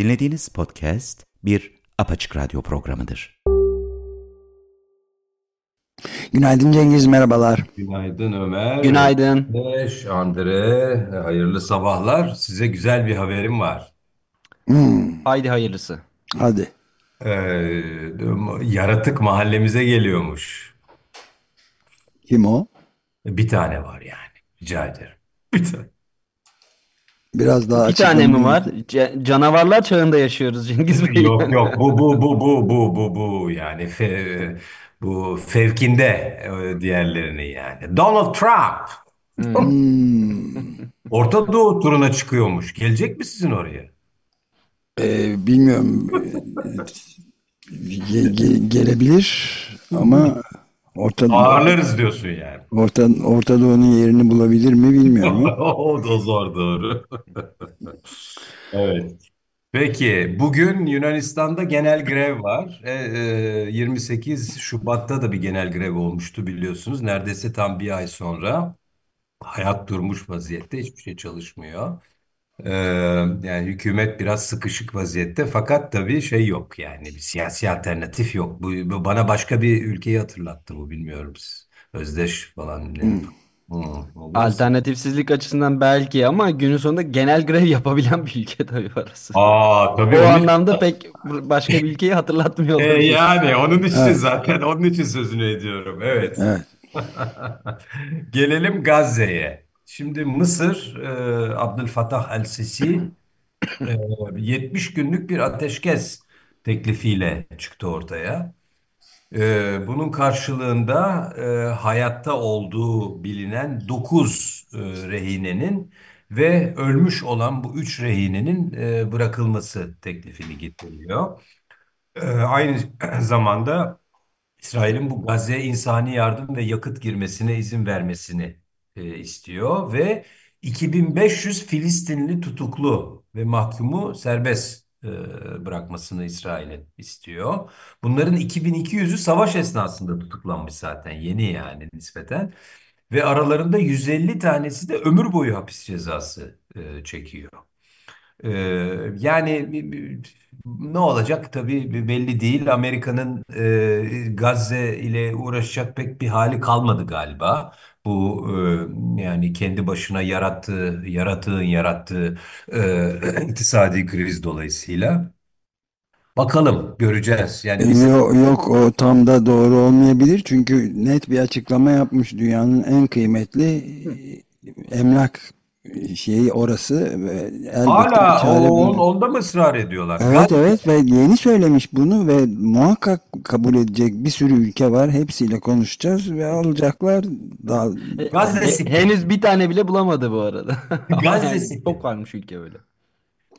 Dinlediğiniz podcast bir apaçık radyo programıdır. Günaydın Cengiz, merhabalar. Günaydın Ömer. Günaydın. Beş Andre, hayırlı sabahlar. Size güzel bir haberim var. Haydi hayırlısı. Hadi. Ee, yaratık mahallemize geliyormuş. Kim o? Bir tane var yani. Rica ederim. Bir tane. Biraz daha Bir tane mi var? Canavarlar çağında yaşıyoruz Cengiz Bey. Yok yok bu bu bu bu bu bu bu yani fe- bu fevkinde e, diğerlerini yani. Donald Trump Hmm, Orta Doğu turuna çıkıyormuş. Gelecek mi sizin oraya? e, bilmiyorum. Ge- ge- gelebilir ama Orta, Ağırlarız diyorsun yani. Orta, Orta Doğu'nun yerini bulabilir mi bilmiyorum. O da zor doğru. Evet. Peki bugün Yunanistan'da genel grev var. E, e, 28 Şubat'ta da bir genel grev olmuştu biliyorsunuz. Neredeyse tam bir ay sonra hayat durmuş vaziyette hiçbir şey çalışmıyor. E, yani hükümet biraz sıkışık vaziyette fakat tabii şey yok yani bir siyasi alternatif yok. Bu, bu bana başka bir ülkeyi hatırlattı bu bilmiyorum siz. Özdeş falan. Ne? Hmm, oldu mu? Alternatifsizlik açısından belki ama günün sonunda genel grev yapabilen bir ülke tabii orası. Aa tabii O onun anlamda pek başka bir ülkeyi hatırlatmıyor E, olabilir. yani onun için Evet. zaten onun için sözünü ediyorum. Evet. Evet. Gelelim Gazze'ye. Şimdi Mısır, e, Abdülfattah el-Sisi e, 70 günlük bir ateşkes teklifiyle çıktı ortaya. E, bunun karşılığında e, hayatta olduğu bilinen 9 e, rehinenin ve ölmüş olan bu 3 rehinenin e, bırakılması teklifini getiriyor. Ee, Aynı zamanda İsrail'in bu Gazze'ye insani yardım ve yakıt girmesine izin vermesini e, istiyor ve 2500 Filistinli tutuklu ve mahkumu serbest e, bırakmasını İsrail'e istiyor. Bunların 2200'ü savaş esnasında tutuklanmış zaten yeni yani nispeten ve aralarında 150 tanesi de ömür boyu hapis cezası e, çekiyor. Ee, yani ne olacak tabii bi- belli değil. Amerika'nın e, Gazze ile uğraşacak pek bir hali kalmadı galiba. Bu e, yani kendi başına yarattığı, yaratığın yarattığı e, iktisadi kriz dolayısıyla. Bakalım göreceğiz. Yani biz Yok, yok o tam da doğru olmayabilir çünkü net bir açıklama yapmış dünyanın en kıymetli emlak şeyi orası ve elbette hala o, bulunur. onda mı ısrar ediyorlar? Evet evet ve yeni söylemiş bunu ve muhakkak kabul edecek bir sürü ülke var. Hepsiyle konuşacağız ve alacaklar. Daha, Gazze He- henüz bir tane bile bulamadı bu arada. Gazze çok varmış ülke böyle.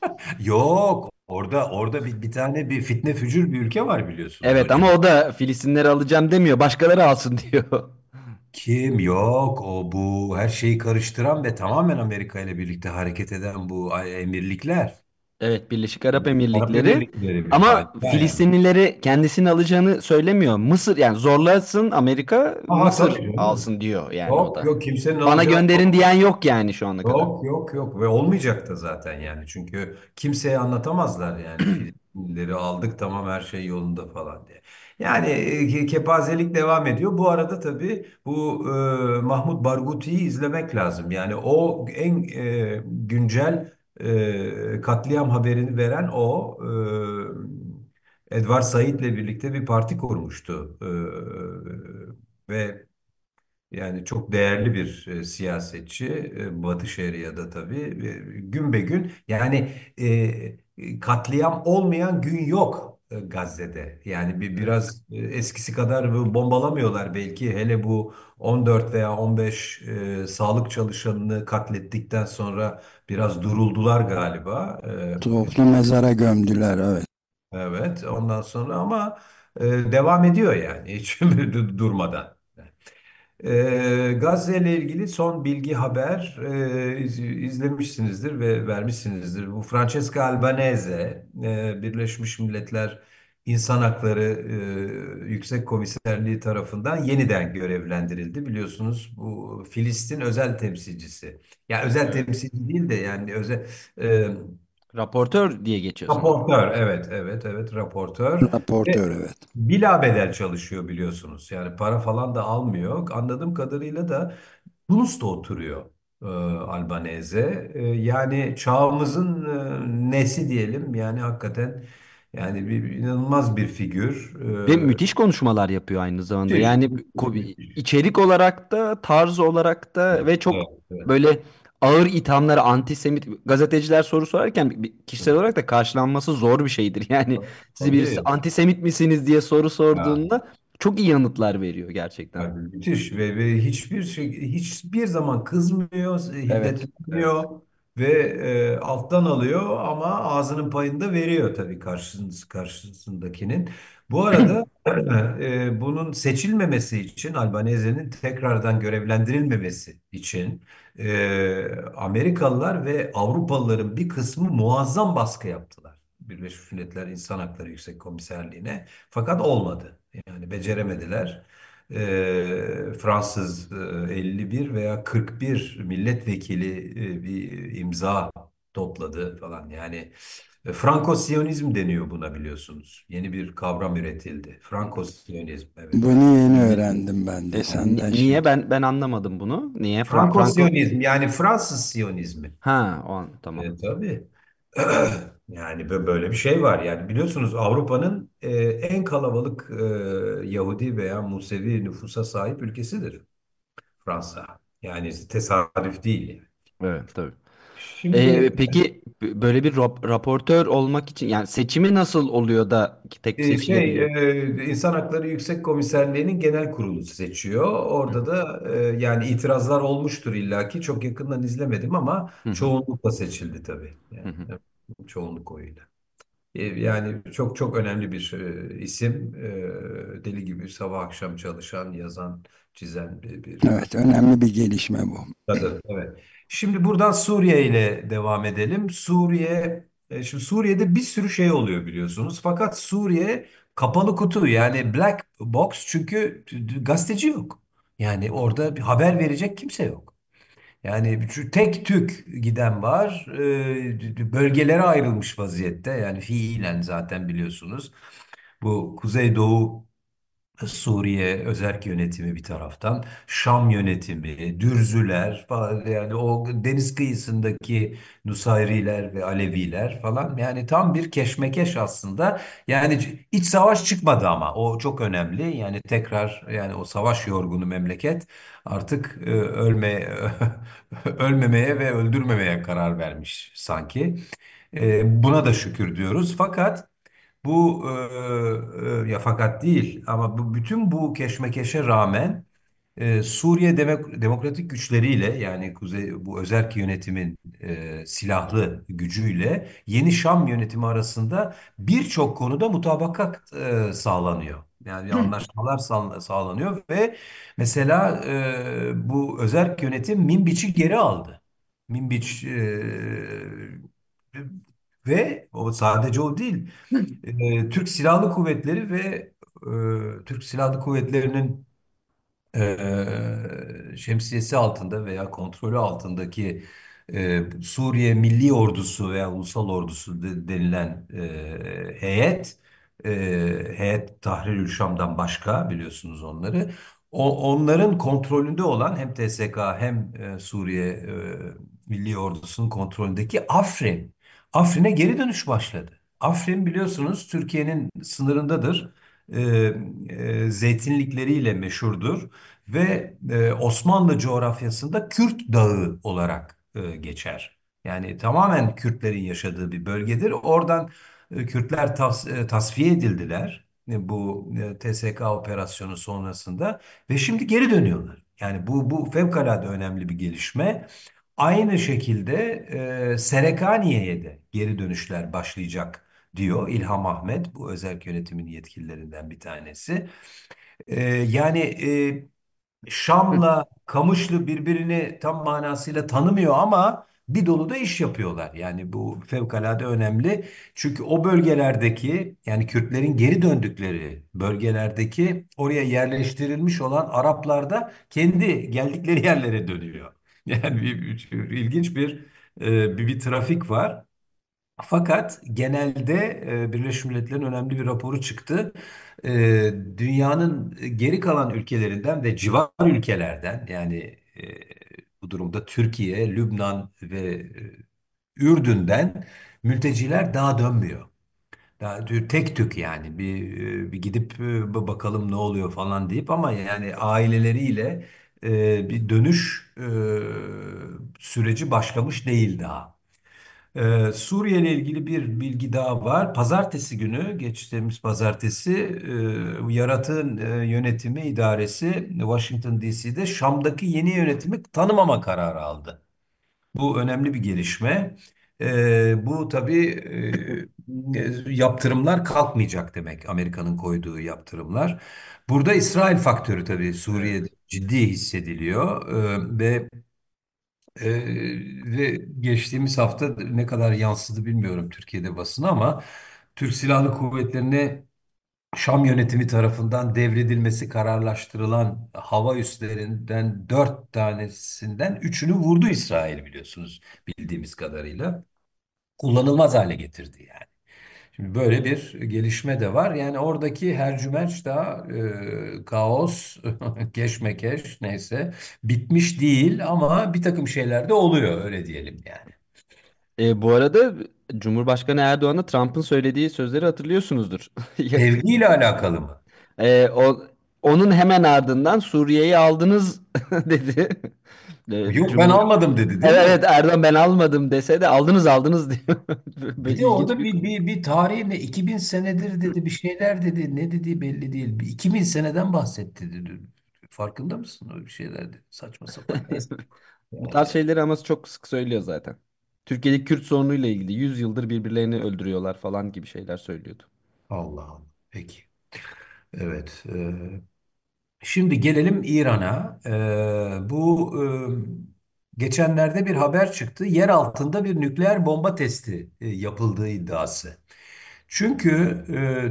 Yok orada orada bir, bir tane bir fitne fücur bir ülke var biliyorsunuz Evet hocam. ama o da Filistinleri alacağım demiyor. Başkaları alsın diyor. Kim? Yok. O bu her şeyi karıştıran ve tamamen Amerika ile birlikte hareket eden bu emirlikler. Evet Birleşik Arap Arap Emirlikleri Emirlikleri bir ama harika yani. Filistinlileri kendisini alacağını söylemiyor. Mısır yani zorlasın Amerika Aha, Mısır tabii canım. alsın diyor yani o Yok da. yok kimsenin Bana alacağı gönderin diyen yok yani şu ana kadar. Yok yok yok ve olmayacak da zaten yani çünkü kimseye anlatamazlar yani Filistinlileri aldık tamam her şey yolunda falan diye. Yani ke- kepazelik devam ediyor. Bu arada tabii bu e, Mahmut Barghouti'yi izlemek lazım. Yani o en e, güncel e, katliam haberini veren o e, Edward Said'le birlikte bir parti kurmuştu. E, ve yani çok değerli bir e, siyasetçi e, Batı Şeria'da tabii E, gün be gün yani e, katliam olmayan gün yok Gazze'de. Yani bir biraz e, eskisi kadar bombalamıyorlar belki hele bu 14 veya 15 e, sağlık çalışanını katlettikten sonra biraz duruldular galiba. E, toplu mezara gömdüler evet. evet ondan sonra ama e, devam ediyor yani hiç durmadan. Ee, Gazze ile ilgili son bilgi haber e, iz- izlemişsinizdir ve vermişsinizdir. Bu Francesca Albanese e, Birleşmiş Milletler İnsan Hakları e, Yüksek Komiserliği tarafından yeniden görevlendirildi. Biliyorsunuz bu Filistin özel temsilcisi. Ya özel Evet. temsilci değil de yani özel e, Raportör diye geçiyor sanırım. Raportör, evet, evet, evet, raportör. Ve Raportör evet. bilabedel çalışıyor biliyorsunuz. Yani para falan da almıyor. Anladığım kadarıyla da Tunus'ta oturuyor e, Albanese. E, yani çağımızın e, nesi diyelim. Yani hakikaten yani bir, inanılmaz bir figür. Ve E, müthiş konuşmalar yapıyor aynı zamanda. müthiş, Yani müthiş, ko- müthiş. içerik olarak da tarz olarak da ve çok Evet, evet. böyle ağır ithamları antisemit gazeteciler soru sorarken kişisel olarak da karşılanması zor bir şeydir. Yani sizi birisi antisemit misiniz diye soru sorduğunda çok iyi yanıtlar veriyor gerçekten. Yani müthiş ve, ve hiçbir şey hiçbir zaman kızmıyor, Evet, evet. hiddetlenmiyor ve e, alttan alıyor ama ağzının payını da veriyor tabii karşısında, karşısındakinin. Bu arada e, bunun seçilmemesi için Albanese'nin tekrardan görevlendirilmemesi için e, Amerikalılar ve Avrupalıların bir kısmı muazzam baskı yaptılar. Birleşmiş Milletler İnsan Hakları Yüksek Komiserliğine fakat olmadı. Yani beceremediler. Eee, Fransız eee, 51 veya 41 milletvekili eee, bir imza topladı falan. Yani e, Franko-Siyonizm deniyor buna biliyorsunuz. Yeni bir kavram üretildi. Franko-Siyonizm, evet. Bunu yeni öğrendim ben de senden Niye şimdi. ben ben anlamadım bunu? Niye Fra- Franco? Franko-Siyonizm yani Fransız Siyonizmi. Ha, o an tamam. E, tabii. Yani bö- böyle bir şey var. Yani biliyorsunuz Avrupa'nın e, en kalabalık e, Yahudi veya Musevi nüfusa sahip ülkesidir Fransa. Yani tesadüf değil. yani. Evet, tabii. Şimdi Ee, peki b- böyle bir rap- raportör olmak için yani seçimi nasıl oluyor da tek e, şey seçilebiliyor? e, İnsan Hakları Yüksek Komiserliği'nin genel kurulu seçiyor. Orada da e, yani itirazlar olmuştur illaki. Çok yakından izlemedim ama Hı hı, çoğunlukla seçildi tabii. hı Yani hı. evet, çoğunluk oyuyla. E, Yani çok çok önemli bir e, isim. E, deli gibi sabah akşam çalışan, yazan, çizen bir, bir Evet önemli bir gelişme bu. kadın. Evet. Şimdi buradan Suriye ile devam edelim. Suriye, e, şimdi Suriye'de bir sürü şey oluyor biliyorsunuz. Fakat Suriye kapalı kutu yani black box çünkü gazeteci yok. Yani orada bir haber verecek kimse yok. Yani şu tek tük giden var. Ee, bölgelere ayrılmış vaziyette. Yani fiilen zaten biliyorsunuz. Bu Kuzeydoğu Suriye özerk yönetimi bir taraftan, Şam yönetimi, Dürzüler falan yani o deniz kıyısındaki Nusayriler ve Aleviler falan yani tam bir keşmekeş aslında. Yani iç savaş çıkmadı ama o çok önemli. Yani tekrar yani o savaş yorgunu memleket artık e, ölme ölmemeye ve öldürmemeye karar vermiş sanki. E, buna da şükür diyoruz. Fakat bu e, e, ya fakat değil ama bu bütün bu keşmekeşe rağmen e, Suriye Demek- Demokratik güçleriyle yani Kuzey bu özerk yönetimin e, silahlı gücüyle Yeni Şam yönetimi arasında birçok konuda mutabakat e, sağlanıyor. Yani anlaşmalar sağ- sağlanıyor ve mesela e, bu özerk yönetim Minbiç'i geri aldı. Minbiç e, ve o sadece o değil. E, Türk Silahlı Kuvvetleri ve e, Türk Silahlı Kuvvetleri'nin e, şemsiyesi altında veya kontrolü altındaki e, Suriye Milli Ordusu veya Ulusal Ordusu de- denilen e, heyet, e, heyet Tahrirül Şam'dan başka biliyorsunuz onları. O, onların kontrolünde olan hem TSK hem e, Suriye e, Milli Ordusu'nun kontrolündeki Afrin. Afrin'e geri dönüş başladı. Afrin biliyorsunuz Türkiye'nin sınırındadır. E, e, zeytinlikleriyle meşhurdur ve e, Osmanlı coğrafyasında Kürt Dağı olarak e, geçer. Yani tamamen Kürtlerin yaşadığı bir bölgedir. Oradan e, Kürtler tas- e, tasfiye edildiler e, bu e, TSK operasyonu sonrasında ve şimdi geri dönüyorlar. Yani bu bu fevkalade önemli bir gelişme. Aynı şekilde e, Serekaniye'ye de geri dönüşler başlayacak diyor İlham Ahmet, bu özel yönetimin yetkililerinden bir tanesi. E, yani e, Şam'la Kamışlı birbirini tam manasıyla tanımıyor ama bir dolu da iş yapıyorlar. Yani bu fevkalade önemli. Çünkü o bölgelerdeki yani Kürtlerin geri döndükleri bölgelerdeki oraya yerleştirilmiş olan Araplar da kendi geldikleri yerlere dönüyor. Yani bir, bir- ilginç bir, e, bir bir trafik var. Fakat genelde e, Birleşmiş Milletler'in önemli bir raporu çıktı. E, dünyanın geri kalan ülkelerinden ve civar ülkelerden yani e, bu durumda Türkiye, Lübnan ve e, Ürdün'den mülteciler daha dönmüyor. Daha diyor, tek tük yani bir, e, bir gidip e, bakalım ne oluyor falan deyip ama yani aileleriyle e, bir dönüş e, süreci başlamış değil daha. Ee, Suriye ile ilgili bir bilgi daha var. Pazartesi günü, geçtiğimiz pazartesi, e, Yaratığın e, Yönetimi İdaresi Washington DC'de Şam'daki yeni yönetimi tanımama kararı aldı. Bu önemli bir gelişme. Ee, bu tabii e, yaptırımlar kalkmayacak demek. Amerika'nın koyduğu yaptırımlar. Burada İsrail faktörü tabii Suriye'de ciddi hissediliyor Ee, ve ee, ve geçtiğimiz hafta ne kadar yansıdı bilmiyorum Türkiye'de basına ama Türk Silahlı Kuvvetleri'ne Şam yönetimi tarafından devredilmesi kararlaştırılan hava üslerinden dört tanesinden üçünü vurdu İsrail biliyorsunuz bildiğimiz kadarıyla. Kullanılmaz hale getirdi yani. Şimdi böyle bir gelişme de var. Yani oradaki hercümerç daha e, kaos, keşmekeş neyse bitmiş değil ama bir takım şeyler de oluyor öyle diyelim yani. E, bu arada Cumhurbaşkanı Erdoğan'a Trump'ın söylediği sözleri hatırlıyorsunuzdur. Sevgiyle alakalı mı? E, o, onun hemen ardından Suriye'yi aldınız dedi. E, Yok ben Cumhur... almadım dedi değil Evet, mi? evet Erdoğan ben almadım dese de aldınız aldınız diyor. Bir de orada bir bir, bir, tarihi ne 2000 senedir dedi bir şeyler dedi ne dediği belli değil. Bir 2000 seneden bahsetti dedi. Farkında mısın öyle bir şeyler dedi. Saçma sapan neyse. Bu tarz şeyleri ama çok sık söylüyor zaten. Türkiye'deki Kürt sorunuyla ilgili 100 yıldır birbirlerini öldürüyorlar falan gibi şeyler söylüyordu. Allah Allah. Peki. Evet. e, Şimdi gelelim İran'a. Ee, bu e, geçenlerde bir haber çıktı. Yer altında bir nükleer bomba testi e, yapıldığı iddiası. Çünkü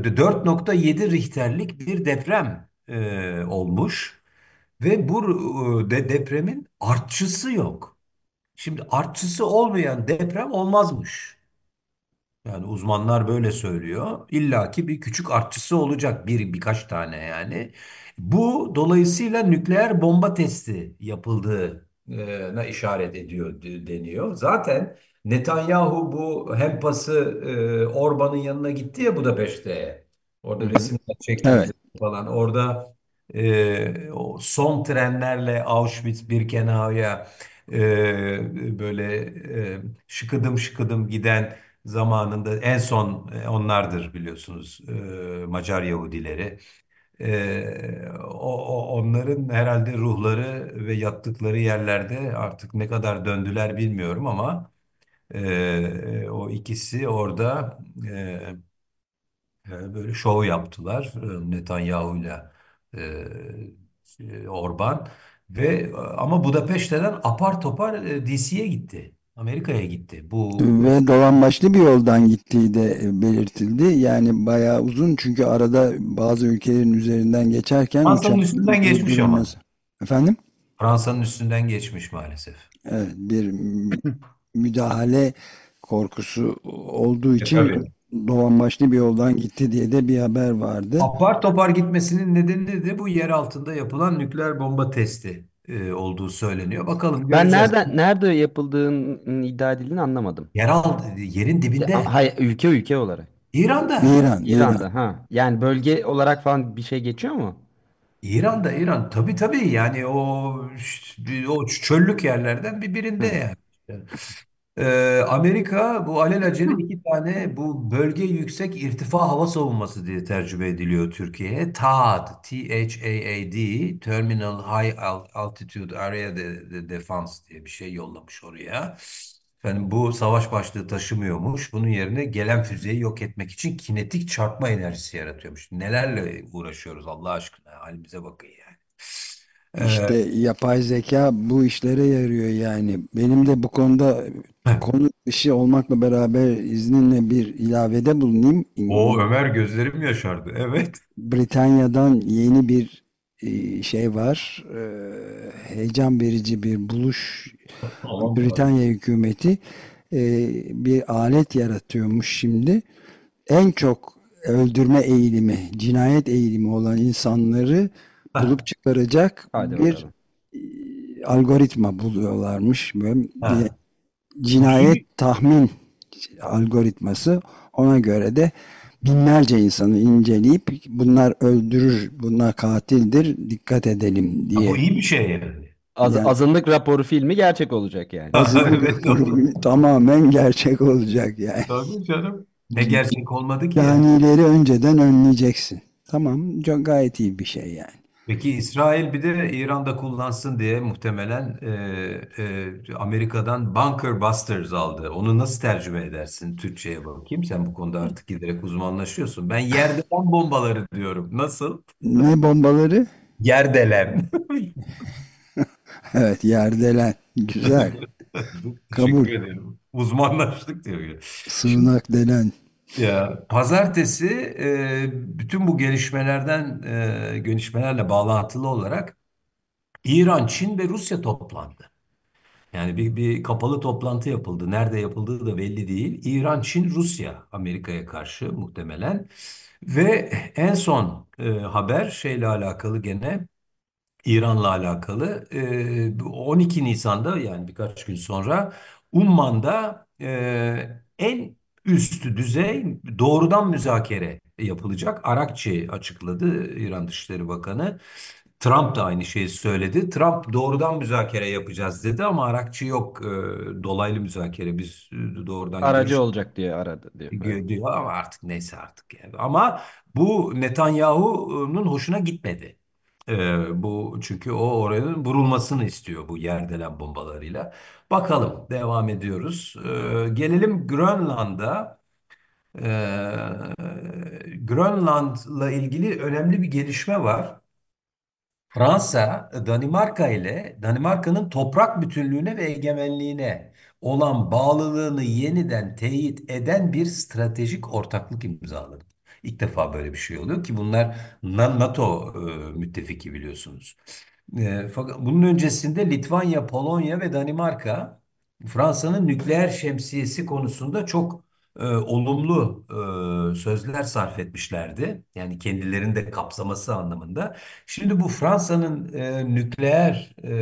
e, 4.7 Richter'lik bir deprem e, olmuş ve bu e, de, depremin artçısı yok. Şimdi artçısı olmayan deprem olmazmış. Yani uzmanlar böyle söylüyor. İlla ki bir küçük artçısı olacak bir birkaç tane yani. Bu dolayısıyla nükleer bomba testi yapıldığına işaret ediyor de- deniyor. Zaten Netanyahu bu Hempas'ı e, Orban'ın yanına gitti ya Budapeşte. Hı Orada hı. resimler çektirdi Evet. falan. Orada e, o son trenlerle Auschwitz-Birkenau'ya e, böyle e, şıkıdım şıkıdım giden zamanında en son e, onlardır biliyorsunuz e, Macar Yahudileri. E, onların herhalde ruhları ve yattıkları yerlerde artık ne kadar döndüler bilmiyorum ama o ikisi orada böyle şov yaptılar Netanyahu'yla Orban ve ama Budapeşte'den apar topar DC'ye gitti. Amerika'ya gitti. Bu Ve dolambaçlı bir yoldan gittiği de belirtildi. Yani bayağı uzun çünkü arada bazı ülkelerin üzerinden geçerken Fransa'nın üstünden geçmiş ama. Efendim? Fransa'nın üstünden geçmiş maalesef. Evet, bir mü- müdahale korkusu olduğu E için tabii. dolambaçlı bir yoldan gitti diye de bir haber vardı. Apar topar gitmesinin nedeni de bu yer altında yapılan nükleer bomba testi e, olduğu söyleniyor. Bakalım Ben göreceğiz. nereden nerede yapıldığının iddia edildiğini anlamadım. Yer alt, yerin Ya, dibinde. hayır ülke ülke olarak. İran'da. İran, İran. İran'da ha. Yani bölge olarak falan bir şey geçiyor mu? İran'da İran. Tabii tabii yani o o çöllük yerlerden bir birinde Hı. yani. Ee, Amerika bu alelacele iki tane bu bölge yüksek irtifa hava savunması diye tercüme ediliyor Türkiye'ye. THAAD, T-H-A-A-D, Terminal High Al- Altitude Area de, de- Defense diye bir şey yollamış oraya. Efendim bu savaş başlığı taşımıyormuş. Bunun yerine gelen füzeyi yok etmek için kinetik çarpma enerjisi yaratıyormuş. Nelerle uğraşıyoruz Allah aşkına halimize bakın yani. İşte Ee, yapay zeka bu işlere yarıyor yani. Benim de bu konuda konu dışı olmakla beraber izninle bir ilavede bulunayım. o Ömer gözlerim yaşardı. Evet. Britanya'dan yeni bir e, şey var. E, Heyecan verici bir buluş. Aman Britanya hükümeti e, bir alet yaratıyormuş şimdi. En çok öldürme eğilimi, cinayet eğilimi olan insanları bulup çıkaracak Hadi bir bakalım. algoritma buluyorlarmış. Böyle cinayet tahmin algoritması. Ona göre de binlerce insanı inceleyip bunlar öldürür, bunlar katildir, dikkat edelim diye. bu iyi bir şey yani. Az- Yani- azınlık raporu filmi gerçek olacak yani. Azınlık Evet, doğru. tamamen gerçek olacak yani. Tabii canım. Ne gerçek olmadı ki? Canileri önceden önleyeceksin. Tamam, çok gayet iyi bir şey yani. Peki İsrail bir de İran'da kullansın diye muhtemelen e, e, Amerika'dan Bunker Busters aldı. Onu nasıl tercüme edersin Türkçe'ye bakayım? Sen bu konuda artık giderek uzmanlaşıyorsun. Ben yerdelen bombaları diyorum. Nasıl? Ne bombaları? Yerdelen. Evet, yerdelen. Güzel. Kabul. Teşekkür ederim. Uzmanlaştık diyor. Sığınak delen. Ya pazartesi e, bütün bu gelişmelerden e, gelişmelerle bağlantılı olarak İran, Çin ve Rusya toplandı. Yani bir, bir kapalı toplantı yapıldı. Nerede yapıldığı da belli değil. İran, Çin, Rusya Amerika'ya karşı muhtemelen. Ve en son e, haber şeyle alakalı gene İran'la alakalı. E, 12 Nisan'da yani birkaç gün sonra Umman'da e, en üst düzey doğrudan müzakere yapılacak. Arakçı açıkladı İran Dışişleri Bakanı. Trump da aynı şeyi söyledi. Trump doğrudan müzakere yapacağız dedi ama Arakçı yok. E, dolaylı müzakere biz e, doğrudan Aracı görüş- olacak diye aradı diyor. Diyor ama artık neyse artık yani. Ama bu Netanyahu'nun hoşuna gitmedi. Ee, bu çünkü o oranın vurulmasını istiyor bu yerdelen bombalarıyla. Bakalım devam ediyoruz. Ee, gelelim Grönland'a. Ee, Grönland'la ilgili önemli bir gelişme var. Fransa, Danimarka ile Danimarka'nın toprak bütünlüğüne ve egemenliğine olan bağlılığını yeniden teyit eden bir stratejik ortaklık imzaladı. İlk defa böyle bir şey oluyor ki bunlar Na- NATO e, müttefiki biliyorsunuz. E, fakat bunun öncesinde Litvanya, Polonya ve Danimarka Fransa'nın nükleer şemsiyesi konusunda çok e, olumlu e, sözler sarf etmişlerdi. Yani kendilerini de kapsaması anlamında. Şimdi bu Fransa'nın e, nükleer e,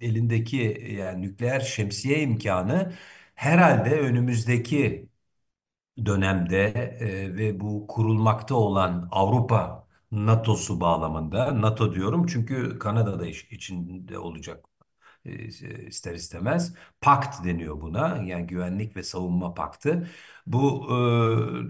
elindeki yani nükleer şemsiye imkanı herhalde önümüzdeki dönemde e, ve bu kurulmakta olan Avrupa NATO'su bağlamında NATO diyorum çünkü Kanada da iş, içinde olacak e, ister istemez. Pakt deniyor buna. Yani güvenlik ve savunma paktı. Bu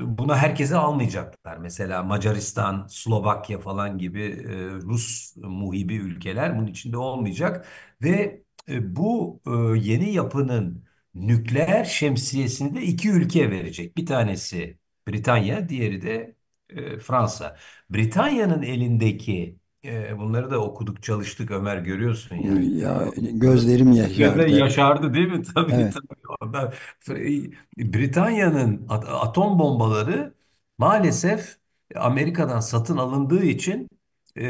e, buna herkese almayacaklar. Mesela Macaristan, Slovakya falan gibi e, Rus muhibi ülkeler bunun içinde olmayacak ve bu yeni yapının nükleer şemsiyesini de iki ülke verecek. Bir tanesi Britanya, diğeri de e, Fransa. Britanya'nın elindeki e, bunları da okuduk, çalıştık Ömer görüyorsun yani. Ya gözlerim Gözler yaşardı. yaşardı değil mi? Tabii Evet. tabii. Britanya'nın at- atom bombaları maalesef Amerika'dan satın alındığı için e,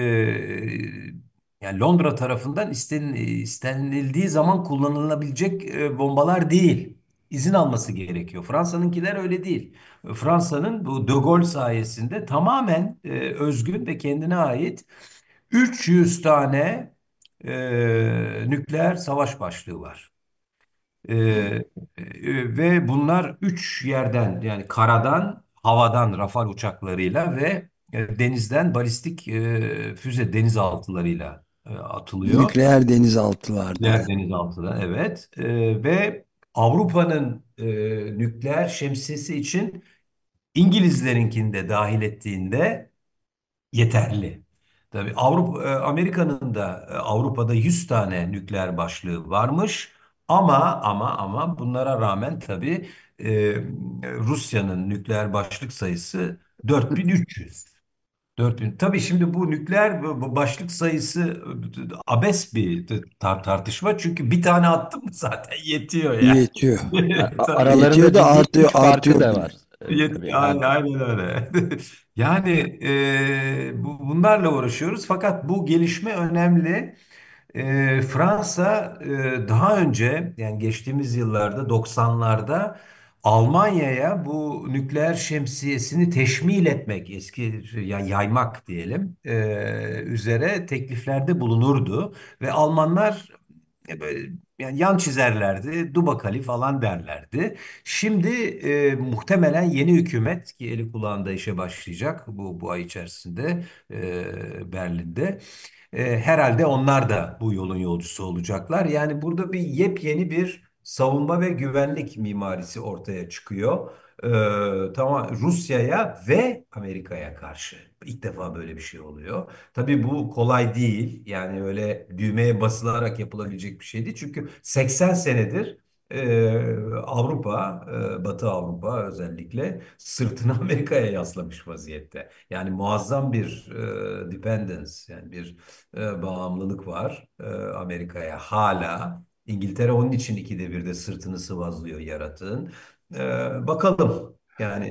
yani Londra tarafından isten, istenildiği zaman kullanılabilecek e, bombalar değil. İzin alması gerekiyor. Fransa'nınkiler öyle değil. Fransa'nın bu De Gaulle sayesinde tamamen e, özgün ve kendine ait 300 tane e, nükleer savaş başlığı var. E, e, ve bunlar üç yerden yani karadan, havadan Rafale uçaklarıyla ve e, denizden balistik e, füze denizaltılarıyla e, atılıyor. Nükleer denizaltılarda. Nükleer denizaltıdan evet. E, ve Avrupa'nın e, nükleer şemsiyesi için İngilizlerinkini de dahil ettiğinde yeterli. Tabii Avrupa, e, Amerika'nın da e, Avrupa'da 100 tane nükleer başlığı varmış. Ama ama ama bunlara rağmen tabii e, Rusya'nın nükleer başlık sayısı 4300. 4000. Tabii şimdi bu nükleer bu- başlık sayısı abes bir tar- tartışma. Çünkü bir tane attım mı zaten yetiyor yani. Yetiyor. Aralarında Yetiyor da artıyor- artıyor da var. Yet- tabii. Aynen, aynen öyle. Yani e, bu, bunlarla uğraşıyoruz. Fakat bu gelişme önemli. e, Fransa e, daha önce yani geçtiğimiz yıllarda 90'larda Almanya'ya bu nükleer şemsiyesini teşmil etmek, eski yani yaymak diyelim, e, üzere tekliflerde bulunurdu ve Almanlar e, böyle yani yan çizerlerdi, Dubakali falan derlerdi. Şimdi e, muhtemelen yeni hükümet ki eli kulağında işe başlayacak bu bu ay içerisinde e, Berlin'de. E, herhalde onlar da bu yolun yolcusu olacaklar. Yani burada bir yepyeni bir savunma ve güvenlik mimarisi ortaya çıkıyor. E, tamam Rusya'ya ve Amerika'ya karşı. İlk defa böyle bir şey oluyor. Tabii bu kolay değil. Yani öyle düğmeye basılarak yapılabilecek bir şey değil. Çünkü 80 senedir e, Avrupa, e, Batı Avrupa özellikle sırtını Amerika'ya yaslamış vaziyette. Yani muazzam bir e, dependence, yani bir e, bağımlılık var e, Amerika'ya hala. İngiltere onun için ikide bir de sırtını sıvazlıyor yaratığın. E, bakalım yani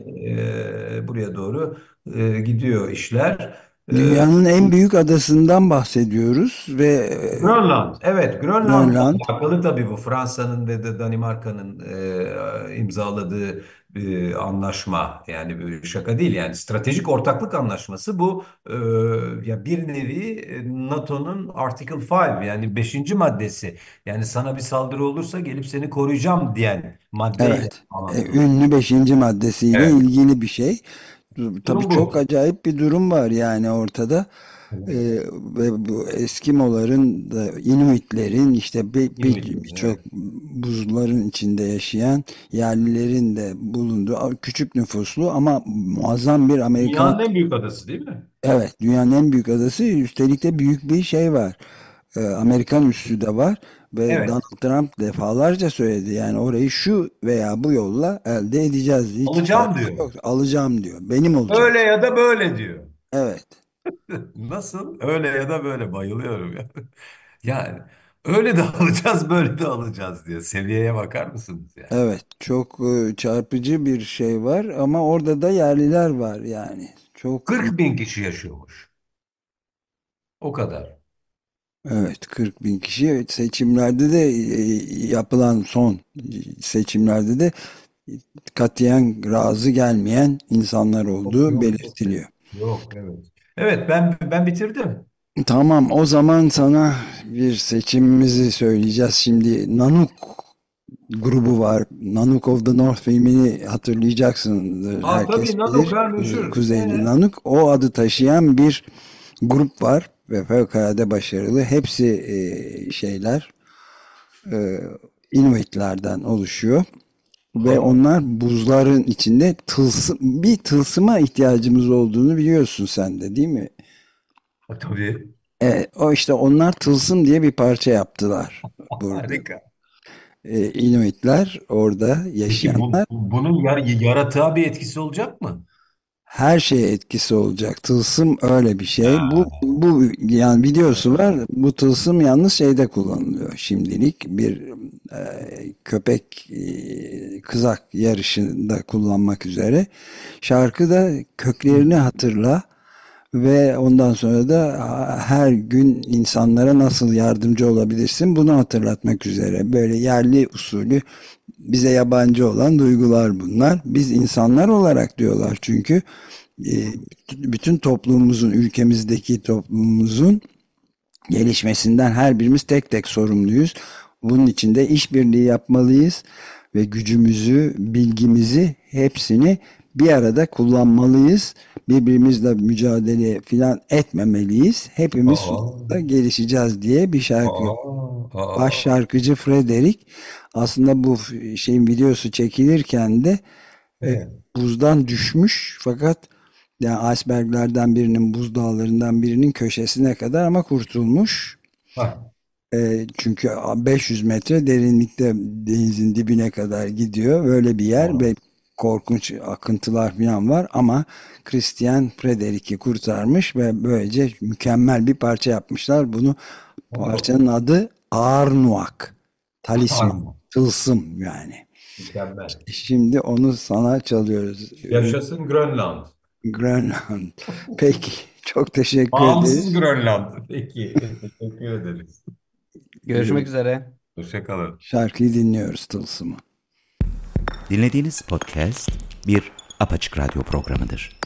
e, buraya doğru e, gidiyor işler. E, Dünyanın en büyük adasından bahsediyoruz ve e, Grönland. Evet, Grönland'la Grönland alakalı tabii bu Fransa'nın ve de Danimarka'nın e, imzaladığı bir anlaşma. Yani böyle şaka değil yani stratejik ortaklık anlaşması bu e, ya bir nevi e, NATO'nun Article 5 yani beşinci maddesi. Yani sana bir saldırı olursa gelip seni koruyacağım diyen maddeyle evet e, ünlü beşinci maddesiyle Evet. ilgili bir şey. Tabii Durum çok bu. acayip bir durum var yani ortada. Ee, ve bu Eskimoların da Inuitlerin işte bir- bir- birçok evet. buzların içinde yaşayan yerlilerin de bulunduğu küçük nüfuslu ama muazzam bir Amerikan Dünyanın en büyük adası değil mi? evet dünyanın en büyük adası üstelik de büyük bir şey var. Ee, Amerikan üssü de var ve Evet. Donald Trump defalarca söyledi yani orayı şu veya bu yolla elde edeceğiz hiç Alacağım diyor. yok alacağım diyor benim olacak Öyle ya da böyle diyor. evet Nasıl? Öyle ya da böyle bayılıyorum ya. Yani öyle de alacağız, böyle de alacağız diyor. Seviyeye bakar mısınız yani? evet çok e, çarpıcı bir şey var ama orada da yerliler var yani çok 40 bin kişi yaşıyormuş. O kadar. Evet 40 bin kişi seçimlerde de e, yapılan son seçimlerde de katiyen razı gelmeyen insanlar olduğu yok belirtiliyor. Yok evet. Evet ben ben bitirdim. Tamam, o zaman sana bir seçimimizi söyleyeceğiz. Şimdi Nanook grubu var. Nanook of the North filmini hatırlayacaksındır. Aa Herkes tabii bilir. meşhur. Kuzeyli Nanook. O adı taşıyan bir grup var ve fevkalade başarılı. Hepsi e, şeyler, e, Inuitlerden oluşuyor. Ve onlar buzların içinde tılsım, bir tılsıma ihtiyacımız olduğunu biliyorsun sen de değil mi? ha, tabii. Evet, o işte onlar tılsım diye bir parça yaptılar burada. Harika. Ee, Inuitler orada Peki bu, yaşayanlar bu- bunun yar, yaratığa bir etkisi olacak mı? Her şeye etkisi olacak. Tılsım öyle bir şey. Bu Ha, bu yani videosu var. Bu tılsım yalnız şeyde kullanılıyor şimdilik. Bir e, köpek e, kızak yarışında kullanmak üzere. Şarkı da köklerini hatırla. Ve ondan sonra da her gün insanlara nasıl yardımcı olabilirsin bunu hatırlatmak üzere. Böyle yerli usulü bize yabancı olan duygular bunlar. Biz insanlar olarak diyorlar çünkü e, bütün toplumumuzun, ülkemizdeki toplumumuzun gelişmesinden her birimiz tek tek sorumluyuz. Bunun için de işbirliği yapmalıyız ve gücümüzü, bilgimizi hepsini bir arada kullanmalıyız. Birbirimizle mücadele filan etmemeliyiz. Hepimiz aa, sonuçta gelişeceğiz diye bir şarkı. aa, Baş şarkıcı Frederick aslında bu şeyin videosu çekilirken de e, Evet. buzdan düşmüş fakat yani iceberglerden birinin buzdağlarından birinin köşesine kadar ama kurtulmuş. Ha, E, çünkü 500 metre derinlikte denizin dibine kadar gidiyor. Böyle bir yer aa. ve korkunç akıntılar falan var ama Christian Frederick'i kurtarmış ve böylece mükemmel bir parça yapmışlar. Bunu parçanın adı Arnuak. Talisman, Harika. tılsım yani. Mükemmel. Şimdi onu sana çalıyoruz. Yaşasın Grönland. Grönland. Peki, çok teşekkür ederiz. Bağımsız Grönland. Peki. Teşekkür ederiz. Görüşmek üzere. Hoşçakalın. Şarkıyı dinliyoruz Tılsım'ı. Dinlediğiniz podcast bir Apaçık Radyo programıdır.